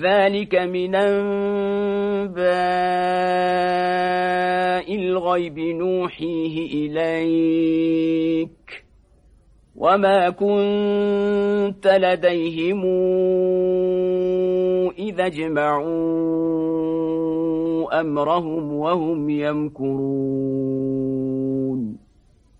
ذلك من أنباء الغيب نوحيه إليك وما كنت لديهم إذا اجمعوا أمرهم وهم يمكرون